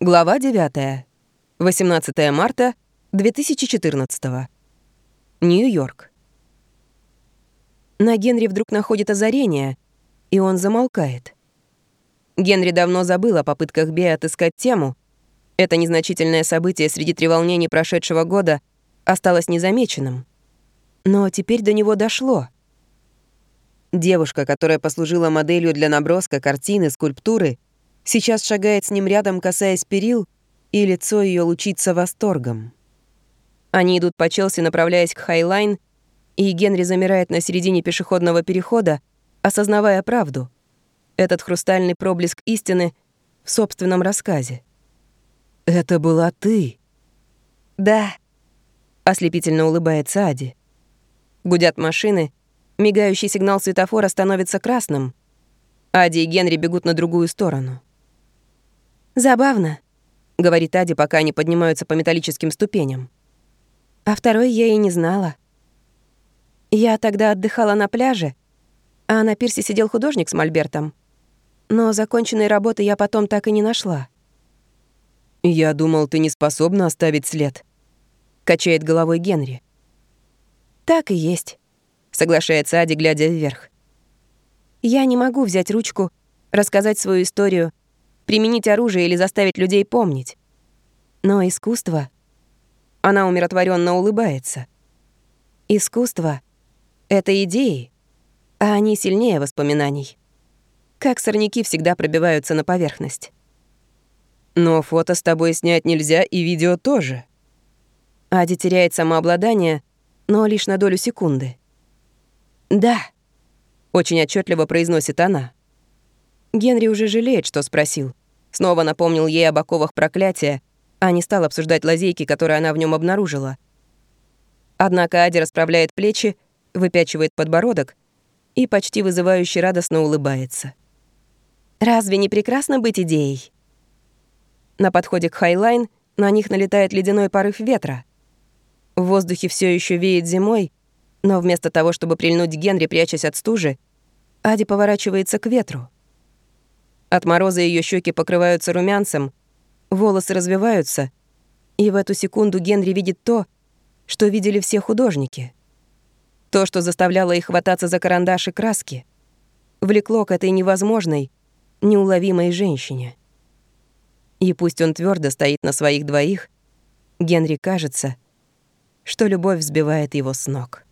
Глава 9. 18 марта 2014. Нью-Йорк. На Генри вдруг находит озарение, и он замолкает. Генри давно забыл о попытках Беа отыскать тему. Это незначительное событие среди треволнений прошедшего года осталось незамеченным. Но теперь до него дошло. Девушка, которая послужила моделью для наброска, картины, скульптуры, сейчас шагает с ним рядом, касаясь перил, и лицо ее лучится восторгом. Они идут по Челси, направляясь к Хайлайн, и Генри замирает на середине пешеходного перехода, осознавая правду. Этот хрустальный проблеск истины в собственном рассказе. «Это была ты?» «Да», — ослепительно улыбается Ади. Гудят машины, мигающий сигнал светофора становится красным. Ади и Генри бегут на другую сторону. «Забавно», — говорит Ади, пока они поднимаются по металлическим ступеням. А второй я и не знала. Я тогда отдыхала на пляже, а на пирсе сидел художник с мольбертом. Но законченной работы я потом так и не нашла. «Я думал, ты не способна оставить след», — качает головой Генри. «Так и есть», — соглашается Ади, глядя вверх. «Я не могу взять ручку, рассказать свою историю, применить оружие или заставить людей помнить. Но искусство...» Она умиротворенно улыбается. «Искусство это идеи, а они сильнее воспоминаний. Как сорняки всегда пробиваются на поверхность. Но фото с тобой снять нельзя и видео тоже. Ади теряет самообладание, но лишь на долю секунды. «Да», — очень отчетливо произносит она. Генри уже жалеет, что спросил. Снова напомнил ей об оковах проклятия, а не стал обсуждать лазейки, которые она в нем обнаружила. Однако Ади расправляет плечи выпячивает подбородок и почти вызывающе радостно улыбается. «Разве не прекрасно быть идеей?» На подходе к Хайлайн на них налетает ледяной порыв ветра. В воздухе все еще веет зимой, но вместо того, чтобы прильнуть к Генри, прячась от стужи, Ади поворачивается к ветру. От мороза ее щеки покрываются румянцем, волосы развеваются, и в эту секунду Генри видит то, что видели все художники — то, что заставляло их хвататься за карандаш и краски, влекло к этой невозможной, неуловимой женщине. И пусть он твердо стоит на своих двоих, Генри кажется, что любовь взбивает его с ног.